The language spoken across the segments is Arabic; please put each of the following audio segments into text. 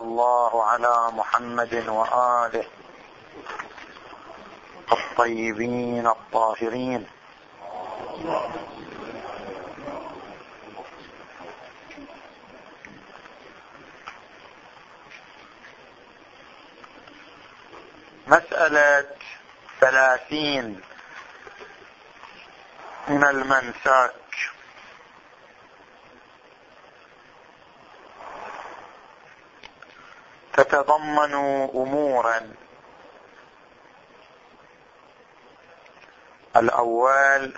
الله على محمد وآله الطيبين الطاهرين. مسألة ثلاثين من المنساك. تتضمن أمورا. الأول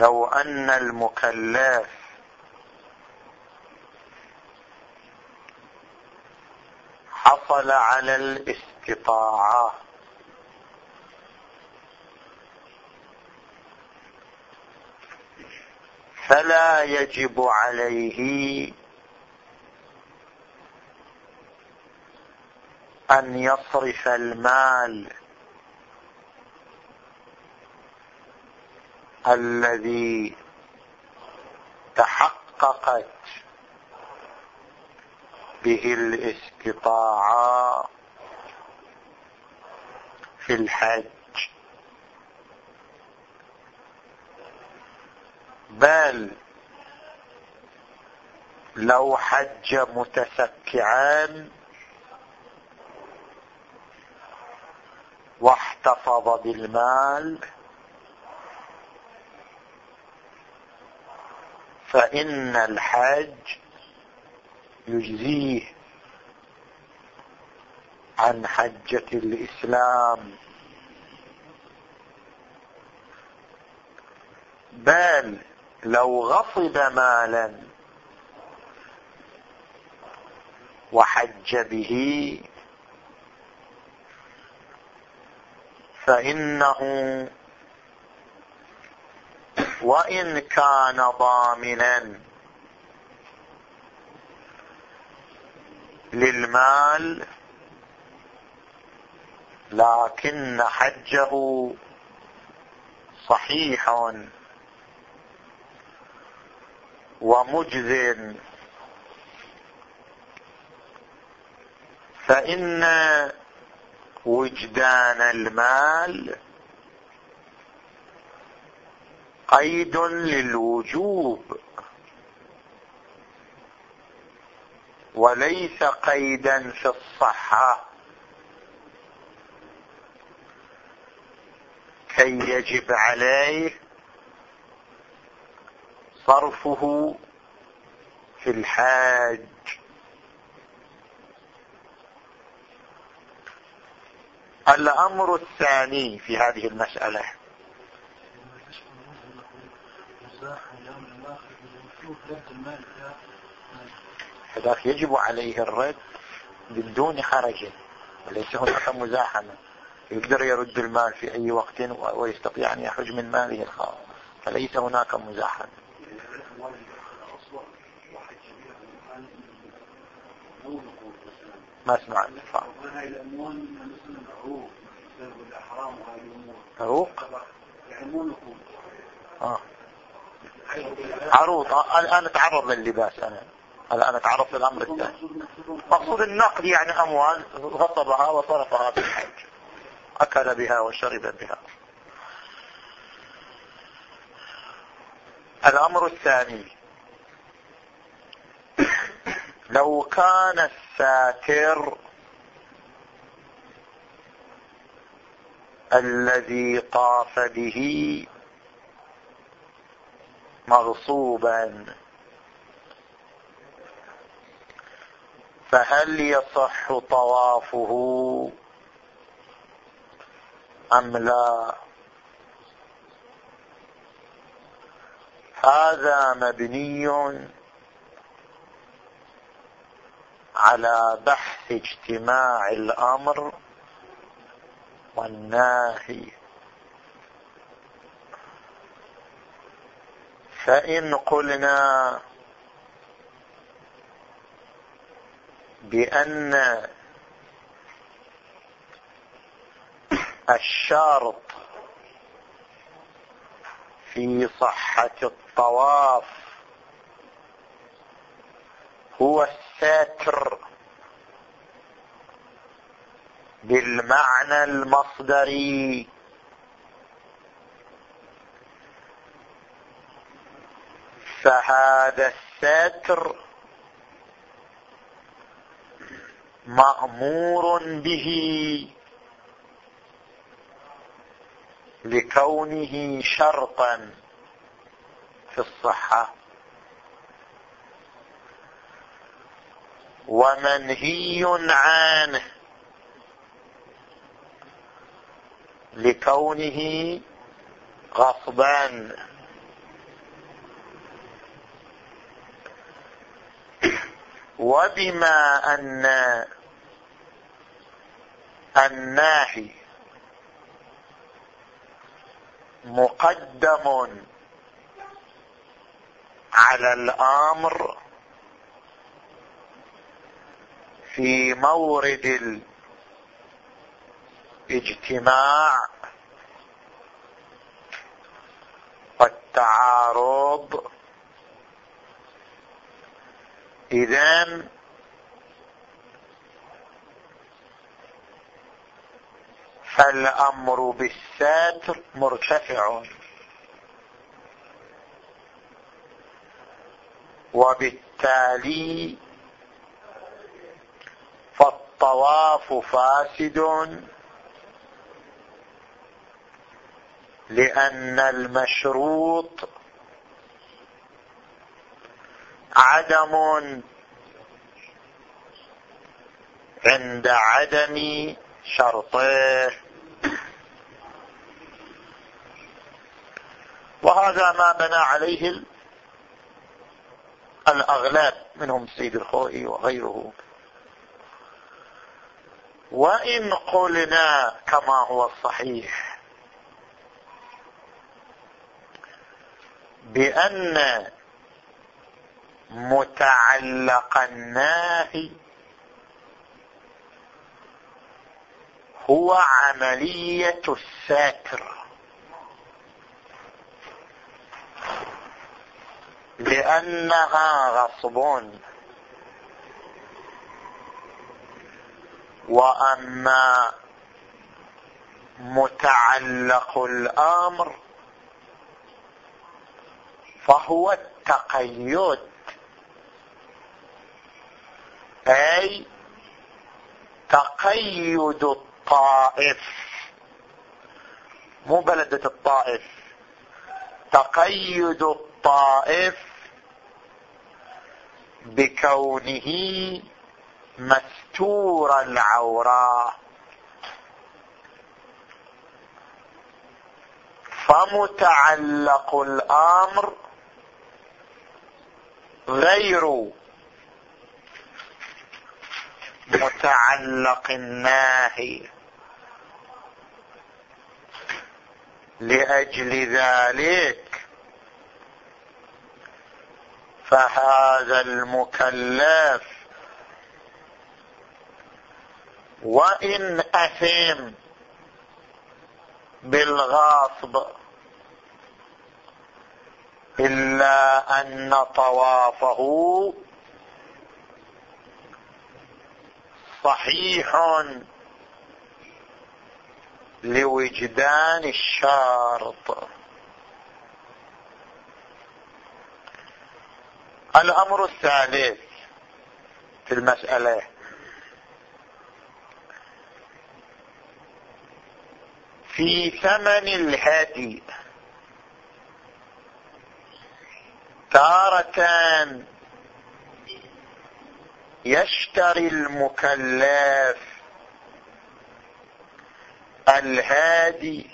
لو أن المكلف حصل على الاستطاعة فلا يجب عليه أن يصرف المال الذي تحققت به الاستطاعة في الحج. بل لو حج متسكعا واحتفظ بالمال فإن الحج يجزيه عن حجة الإسلام. بل لو غصب مالا وحج به فإنه وإن كان ضامنا للمال لكن حجه صحيح ومجز فإن وجدان المال قيد للوجوب وليس قيدا في الصحة. كي يجب عليه صرفه في الحاج. الأمر الثاني في هذه المسألة. فذاك يجب عليه الرد بدون حرج وليس هناك مزاحمة. يقدر يرد المال في أي وقت ويستطيع أن يحج من ماله الخاص فليس هناك مزاحمة. ما أسمع. النفاق عروق آه. عروض. الآن أتعرض لللباس أنا. الآن أتعرض للأمر الثاني. مقصود النقد يعني أموال غصبها وصرفها في الحج. أكل بها وشرب بها. الأمر الثاني. لو كان الساتر الذي طاف به مغصوبا فهل يصح طوافه أم لا؟ هذا مبني على بحث اجتماع الأمر والناهي. فإن قلنا بأن الشرط في صحة الطواف هو الساتر بالمعنى المصدري. فهذا الستر مأمور به لكونه شرطا في الصحة. ومنهي عنه لكونه غصبا. وبما أن الناهي مقدم على الأمر في مورد الاجتماع والتعارض. اذا فالأمر بالساتر مرتفع وبالتالي فالطواف فاسد. لأن المشروط عدم عند عدم شرطه. وهذا ما بنى عليه الأغلاب منهم السيد الخوئي وغيره. وإن قلنا كما هو الصحيح بأن متعلق الناهي هو عملية الساتر. لأنها غصب. وأما متعلق الأمر فهو التقيد. أي تقيد الطائف. مو بلدة الطائف. تقيد الطائف بكونه مستور العوراء. فمتعلق الأمر غير متعلق الناهي لأجل ذلك. فهذا المكلف وإن اثم بالغاصب إلا أن طوافه صحيح لوجدان الشارط. الأمر الثالث في المسألة في ثمن الهدي. تارة يشتري المكلف الهادي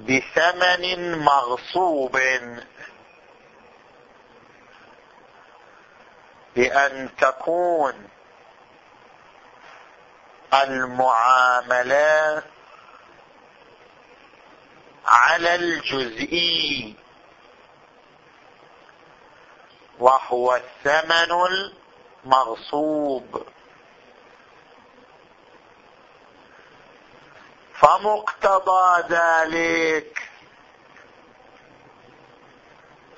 بثمن مغصوب. بأن تكون المعاملة على الجزئي وهو الثمن المغصوب. فمقتضى ذلك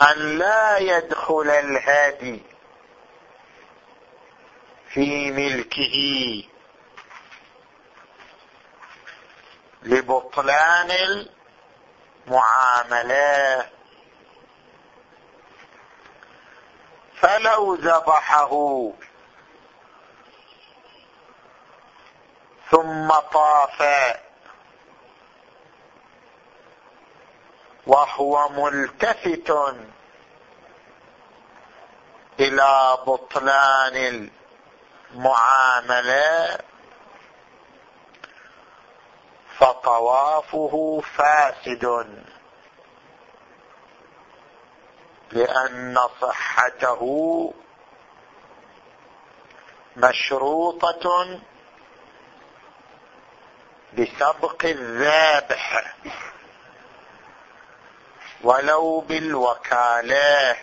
أن لا يدخل الهادي في ملكه. لبطلان المعاملات فلو ذبحه. ثم طاف. وهو ملتفت إلى بطلان المعاملة. فطوافه فاسد. لأن صحته مشروطة بسبق الذابح. ولو بالوكالة.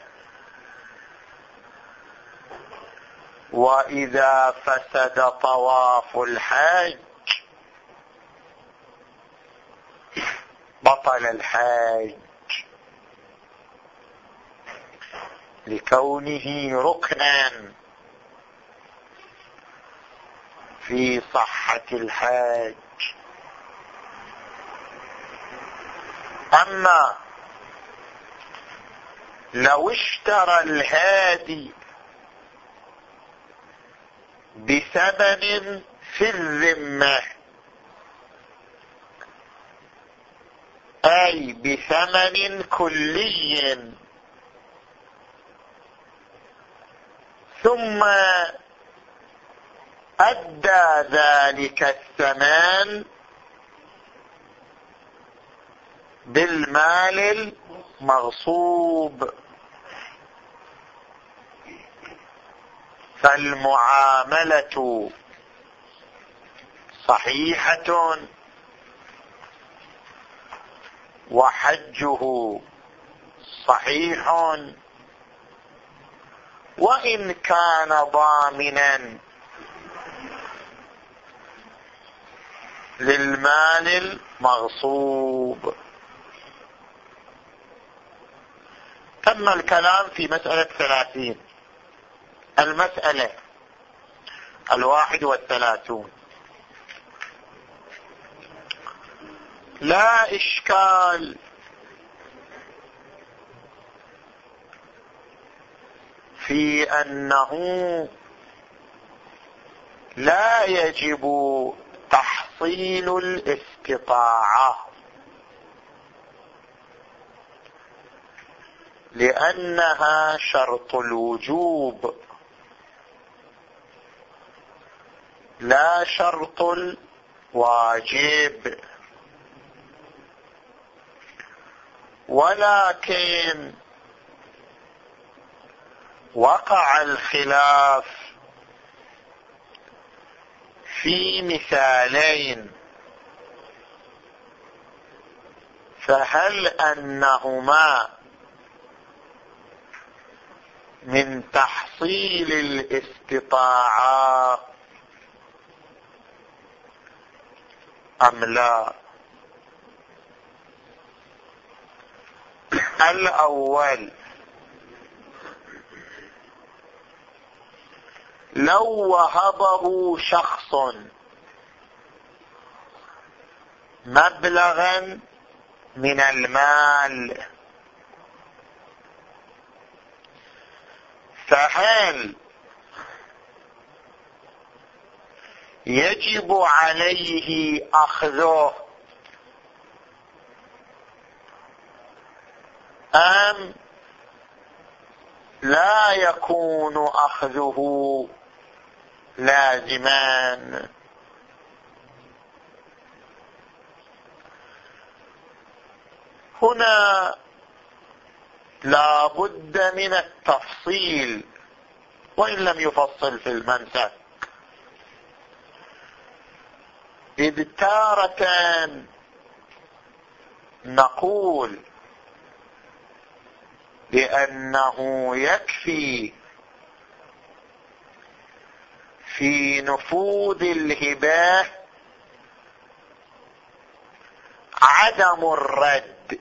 وإذا فسد طواف الحج بطل الحج لكونه ركنا في صحة الحج أما لو اشترى الهادي بثمن في الذمة أي بثمن كلي. ثم أدى ذلك الثمان بالمال المغصوب. فالمعاملة صحيحة. وحجه صحيح. وإن كان ضامنا للمال المغصوب. تم الكلام في مسألة ثلاثين. المسألة الواحد والثلاثون. لا إشكال. في أنه لا يجب تحصيل الاستطاعة. لأنها شرط الوجوب. لا شرط الواجب. ولكن وقع الخلاف في مثالين. فهل أنهما من تحصيل الاستطاعة أم لا؟ الأول. لو وهبه شخص مبلغا من المال فهل يجب عليه أخذه؟ ام لا يكون أخذه لازمان. هنا لا بد من التفصيل وإن لم يفصل في المنسك. إذ تارة نقول بأنه يكفي في نفوذ الهباه عدم الرد.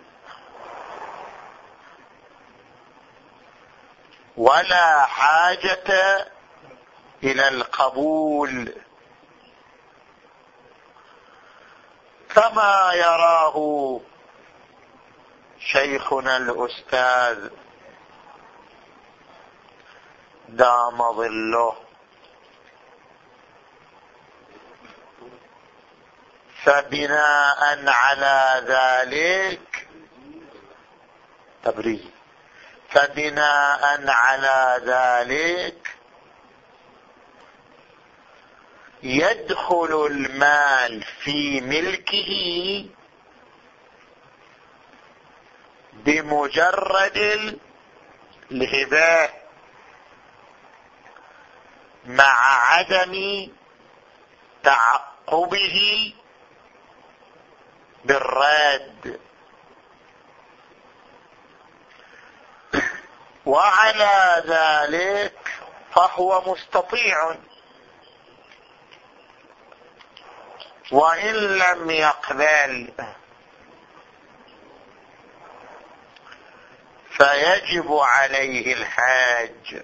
ولا حاجة إلى القبول. كما يراه شيخنا الأستاذ دام ظله. فبناء على ذلك تبريد. فبناء على ذلك يدخل المال في ملكه بمجرد الهباء مع عدم تعقبه بالراد وعلى ذلك فهو مستطيع. وإن لم يقبل فيجب عليه الحاج.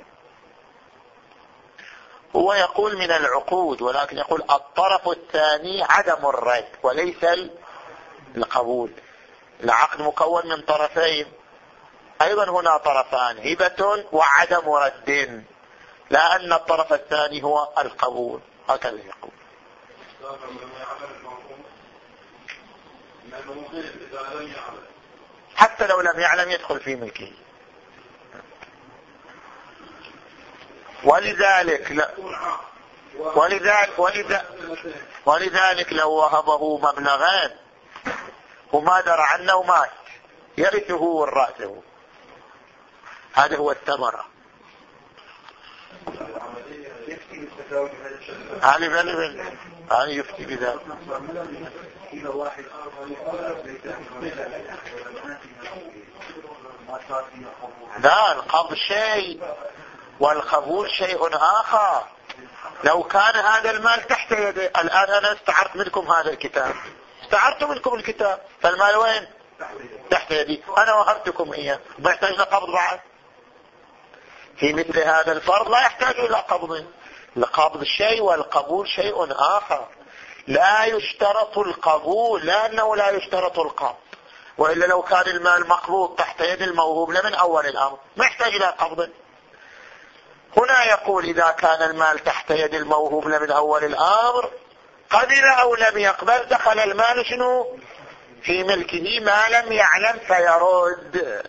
هو يقول من العقود ولكن يقول الطرف الثاني عدم الرد وليس القبول. العقد مكون من طرفين. أيضا هنا طرفان هبة وعدم رد. لأن الطرف الثاني هو القبول. هكذا يقول. حتى لو لم يعلم يدخل في ملكه. ولذلك لا ولذلك ولذلك, ولذلك لو وهبه مبلغان وما درى عنه ومات يرثه ورثه هذا هو الثمرة. علي بني بني علي يفتي بذلك. لا القبض شيء والقبول شيء آخر. لو كان هذا المال تحت يدي الآن أنا استعرت منكم هذا الكتاب. استعرت منكم الكتاب. فالمال وين؟ تحت يدي. أنا وهبتكم إياه. ما يحتاج لقبض بعد؟ في مثل هذا الفرض لا يحتاج إلى قبض. القبض شيء والقبول شيء آخر. لا يشترط القبول لأنه لا يشترط القبض. وإلا لو كان المال مقبوض تحت يد الموهوب لمن أول الأمر. ما يحتاج إلى قبض. هنا يقول إذا كان المال تحت يد الموهوب من أول الأمر قبل أو لم يقبل دخل المال شنو؟ في ملكه. ما لم يعلم فيرد.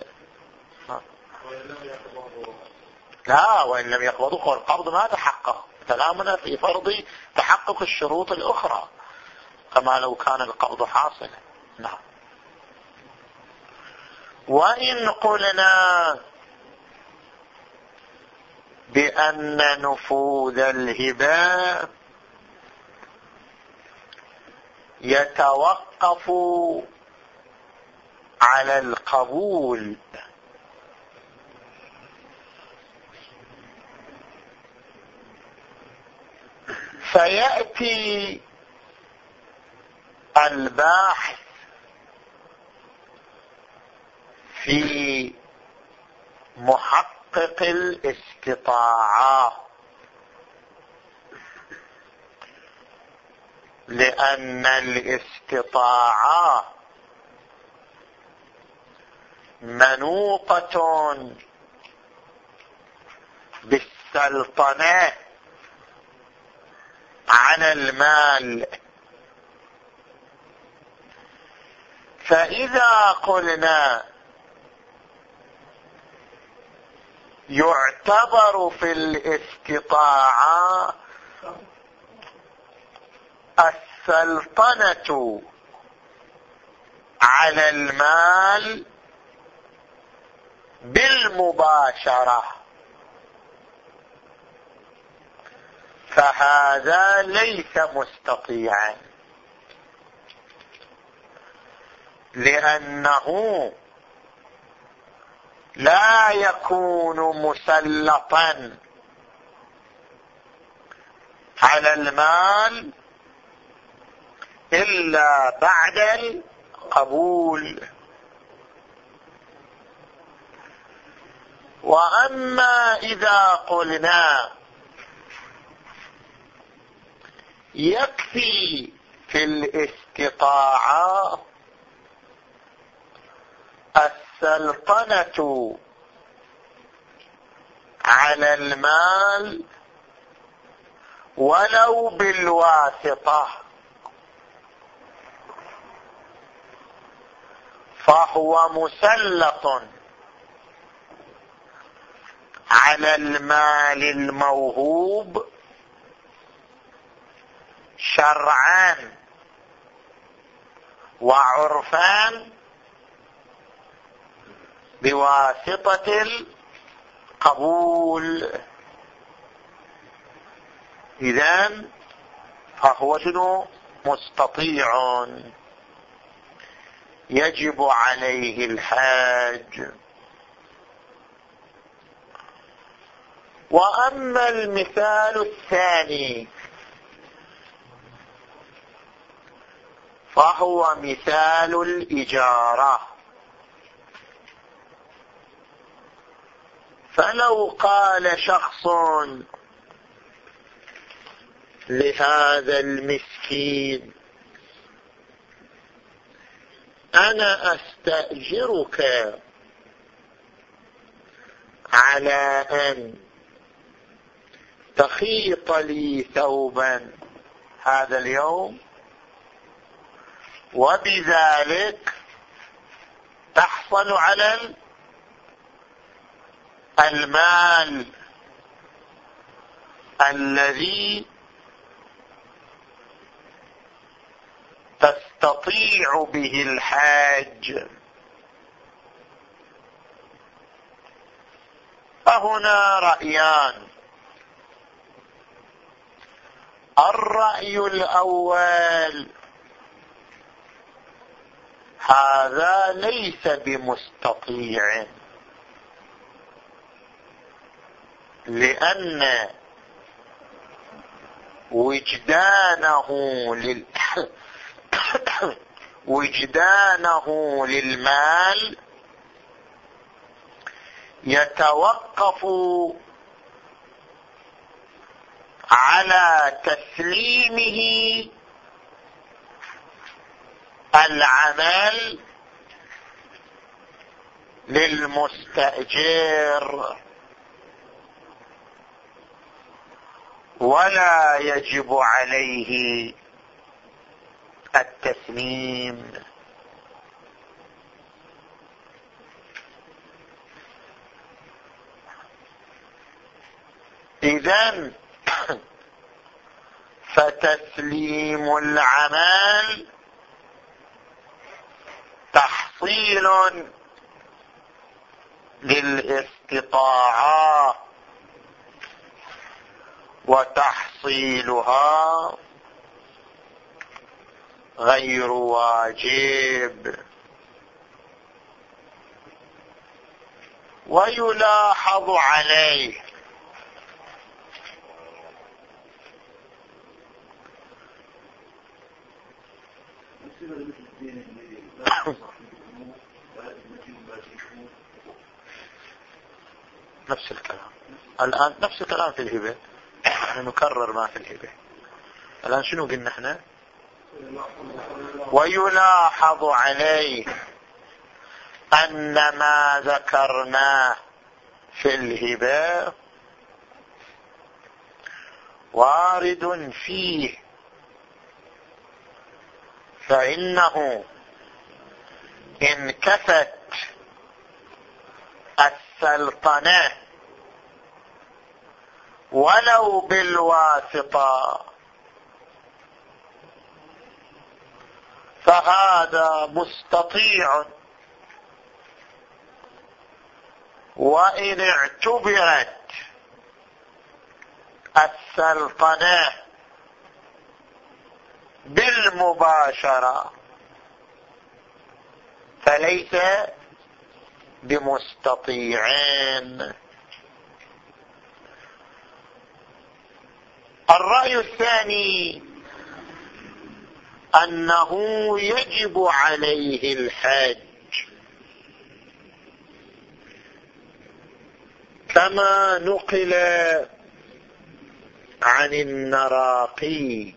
لا وإن لم يقبضه القبض ما تحقق. كلامنا في فرض تحقق الشروط الأخرى. كما لو كان القبض حاصلا. نعم. وإن قلنا بأن نفوذ الهباء يتوقف على القبول. فيأتي الباحث في محقق الاستطاعة لأن الاستطاعة منوطة بالسلطنة على المال. فإذا قلنا يعتبر في الاستطاعة السلطنة على المال بالمباشرة. فهذا ليس مستطيعا لأنه لا يكون مسلطا على المال إلا بعد القبول. وأما إذا قلنا يكفي في الاستطاعة السلطنة على المال ولو بالواسطة. فهو مسلط على المال الموهوب شرعان وعرفان بواسطة القبول. إذا فهو شنو؟ مستطيع. يجب عليه الحاج. وأما المثال الثاني فهو مثال الإجارة. فلو قال شخص لهذا المسكين أنا أستأجرك على أن تخيط لي ثوبا هذا اليوم وبذلك تحصل على المال الذي تستطيع به الحاج. فهنا رأيان. الرأي الأول هذا ليس بمستطيع. لأن وجدانه لل وجدانه للمال يتوقف على تسليمه العمل للمستأجر. ولا يجب عليه التسليم اذا فتسليم العمل تحصيل للاستطاعة. وتحصيلها غير واجب. ويلاحظ عليه نفس الكلام. الآن نفس الكلام في الهبة. نحن نكرر ما في الهبة الآن شنو قلنا إحنا ويلاحظ عليه أن ما ذكرناه في الهبة وارد فيه. فإنه إن كفت السلطنة ولو بالواسطة. فهذا مستطيع. وإن اعتبرت السلطنة بالمباشرة فليس بمستطيعين. الرأي الثاني أنه يجب عليه الحج كما نقل عن النراقي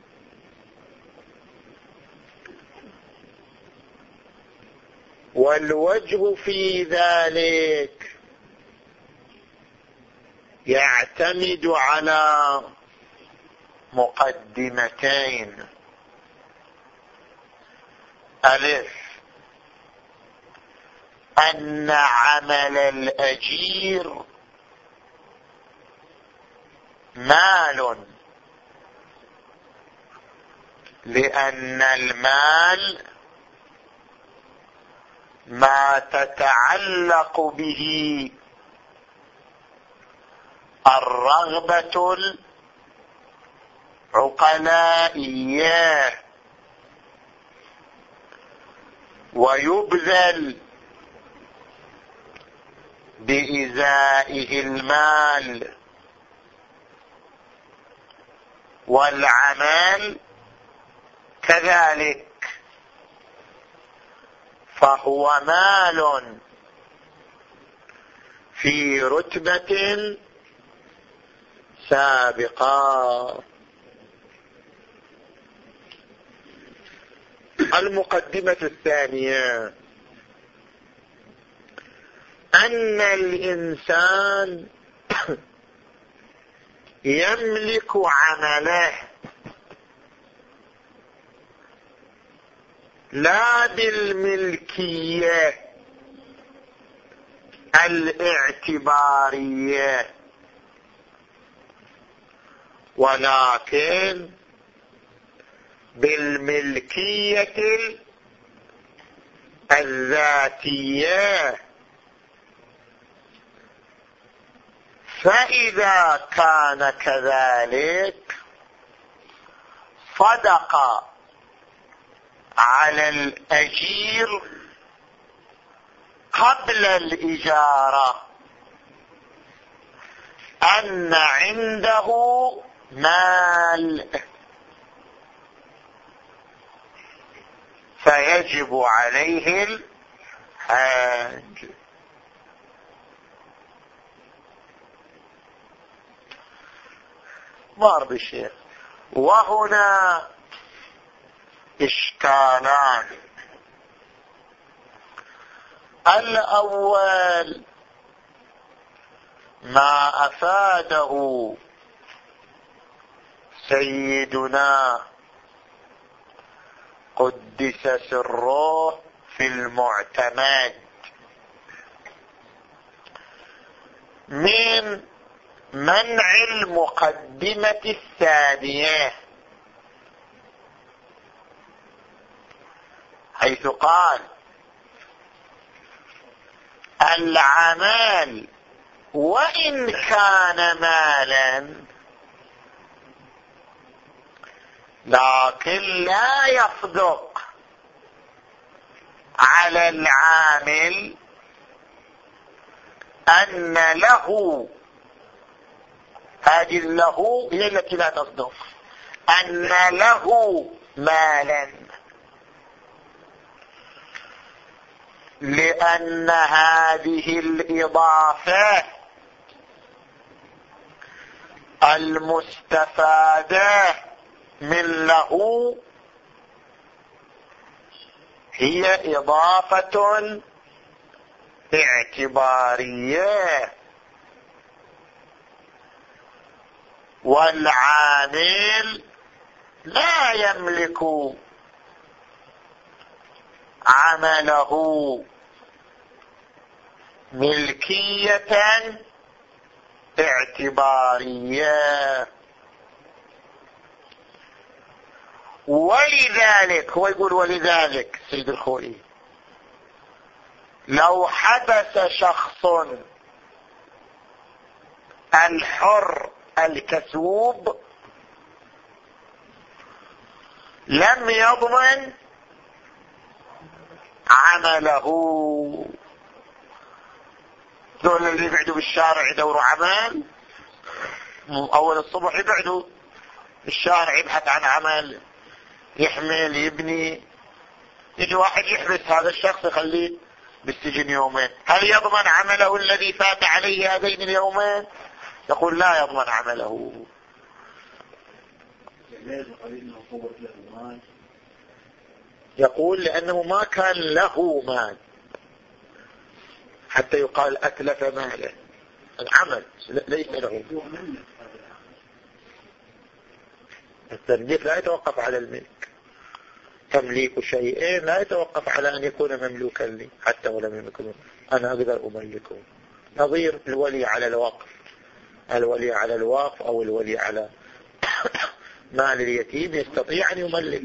والوجه في ذلك يعتمد على مقدمتين. ألف. أن عمل الأجير مال. لأن المال ما تتعلق به الرغبة العقلائية ويبذل بإزائه المال والعمل كذلك. فهو مال في رتبة سابقة. المقدمة الثانية. أن الإنسان يملك عمله. لا بالملكية الاعتبارية. ولكن بالملكية الذاتية. فإذا كان كذلك صدق على الأجير قبل الإجارة أن عنده مال. فيجب عليه الحاج. مار بالشيخ وهنا إشكالان. الأول ما أفاده سيدنا قدس سره في المعتمد. من منع المقدمة الثانية. حيث قال العمال وإن كان مالا لكن لا يصدق على العامل أن له هذه له هي التي لا تصدق. أن له مالا. لأن هذه الإضافة المستفادة من له هي إضافة اعتبارية. والعامل لا يملك عمله ملكية اعتبارية. ولذلك هو يقول ولذلك سيد الخوئي. لو حبس شخص الحر الكسوب لم يضمن عمله. دول اللي يبعدوا بالشارع يدوروا عمل. أول الصبح يبعدوا الشارع يبحث عن عمل. يحمل يبني يجي واحد يحبس هذا الشخص يخليه بالسجن يومين. هل يضمن عمله الذي فات عليه هذين اليومين؟ يقول لا يضمن عمله. يقول لأنه ما كان له مال. حتى يقال أتلف ماله. العمل ليس له. التمليك لا يتوقف على الملك. تمليك شيئين لا يتوقف على أن يكون مملوكا لي حتى ولم يملكه أنا أقدر أملكه. نظير الولي على الوقف. الولي على الوقف أو الولي على مال اليتيم يستطيع أن يملك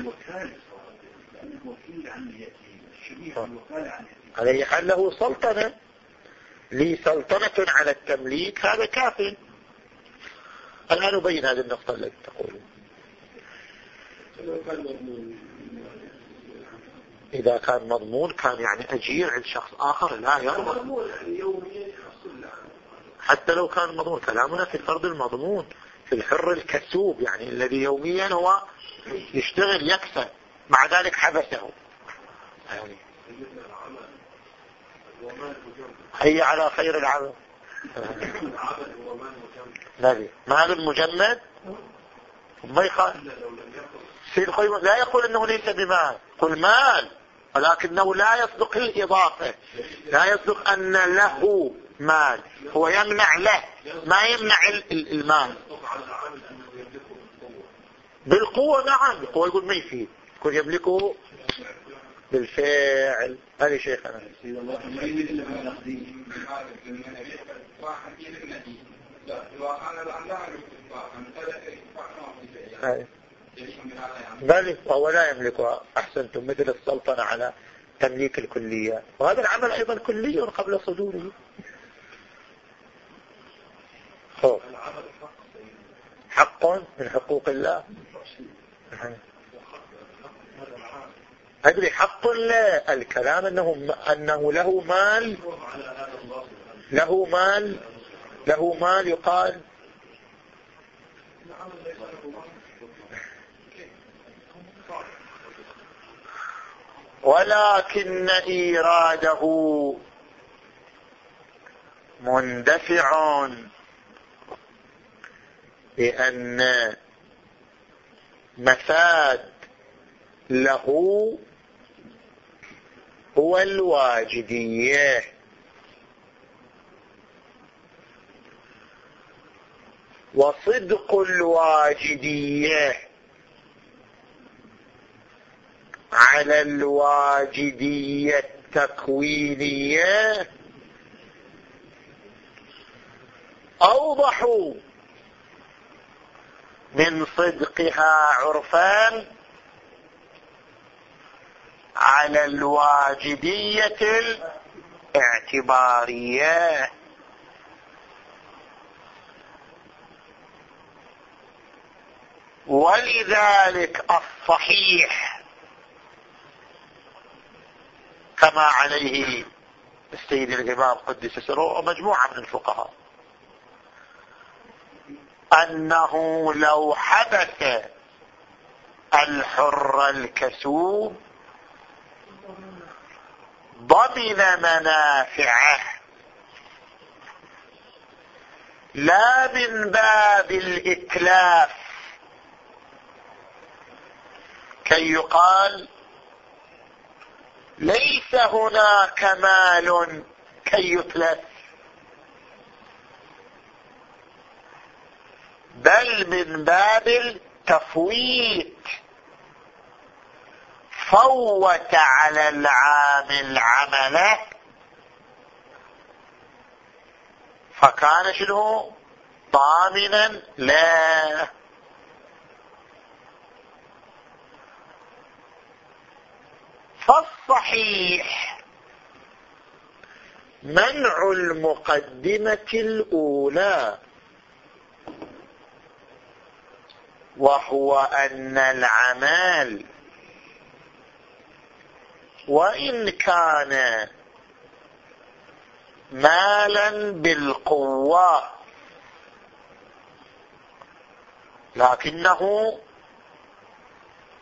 عليه حال له سلطنة. لي سلطنة على التمليك هذا كافٍ. الآن نبين هذه النقطة التي تقولون إذا كان مضمون كان يعني أجير عند شخص آخر لا يضمن حتى لو كان مضمون كلامنا في الفرد المضمون في الحر الكسوب يعني الذي يوميا هو يشتغل يكسب مع ذلك حبسه. يعني هي على خير العمل. نبي مال المجمد ما يقال سيد لا يقول إنه ليس بمال. قل مال. ولكنه لا يصدق الإضافة لا يصدق أن له مال هو يمنع له ما يمنع المال. بالقوة نعم بالقوة يقول ما يفيد. يكون يملكه بالفعل. هذه شيخنا بل وهو لا يملكها أحسنتم مثل السلطنة على تمليك الكلية. وهذا العمل أيضا كلي قبل صدوره. حق من حقوق الله. أدري حق لا. الكلام أنه, أنه له مال له مال له مال يقال. ولكن إيراده مندفع بأن مفاد له هو الواجدية وصدق الواجدية على الواجدية التكوينية أوضح من صدقها عرفان على الواجدية الاعتبارية. ولذلك الصحيح كما عليه السيد الإمام قدس سره ومجموعة من الفقهاء. أنه لو حدث الحر الكسوب ضمن منافعه. لا من باب الإتلاف. كي يقال ليس هناك مال كي يتلف بل من باب التفويت. فوت على العامل عمله فكان شنو؟ ضامنا لا. فالصحيح. منع المقدمة الأولى. وهو أن العمال وإن كان مالا بالقوة. لكنه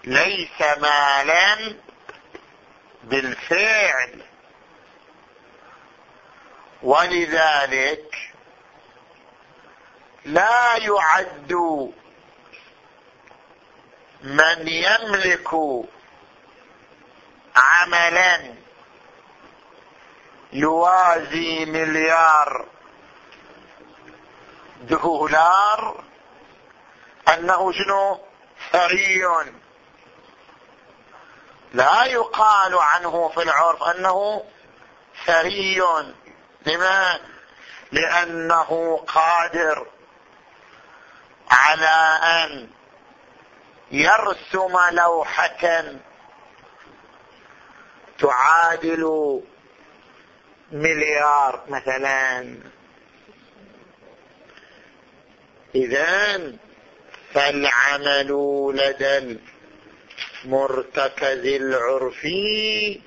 ليس مالا بالفعل. ولذلك لا يعد من يملك عملا يوازي مليار دولار أنه شنو؟ ثري لا يقال عنه في العرف أنه ثري لما؟ لأنه قادر على أن يرسم لوحة تعادل مليار مثلا. اذا فالعمل لدى المرتكز العرفي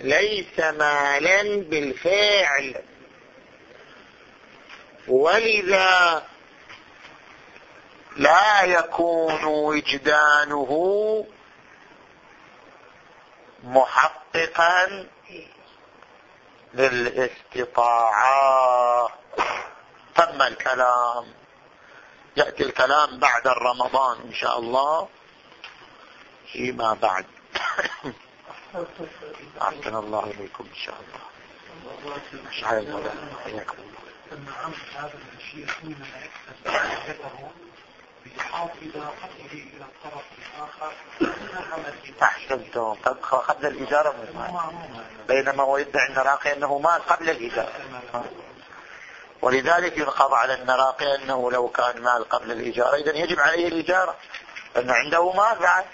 ليس مالا بالفعل. ولذا لا يكون وجدانه محققا للاستطاعة. تم الكلام. يأتي الكلام بعد رمضان إن شاء الله. فيما بعد. أحسن الله إليكم إن شاء الله. المولانا حياكم الله. عمد هذا إلى الطرف الآخر أحسنتم قبل الإجارة بينما هو يدعي النراقي أنه مال قبل الإجارة. ولذلك ينقض على النراقي أنه لو كان مال قبل الإجارة إذا يجب عليه الإجارة. لأنه عنده مال بعد.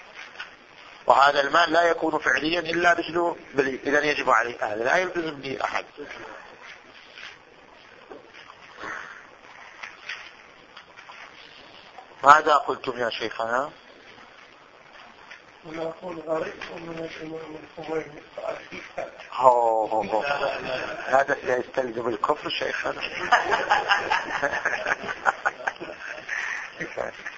وهذا المال لا يكون فعليا إلا بشنو إذا يجب عليه هذا لا يلتزم به أحد. ماذا قلتم يا شيخنا؟ ونقول غريب من الإمام الخميني هذا سيستلزم الكفر شيخنا.